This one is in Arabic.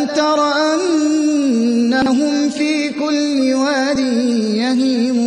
أَلَمْ تَرَ أَنَّهُمْ فِي كُلِّ وَادٍ يَهِيمُونَ.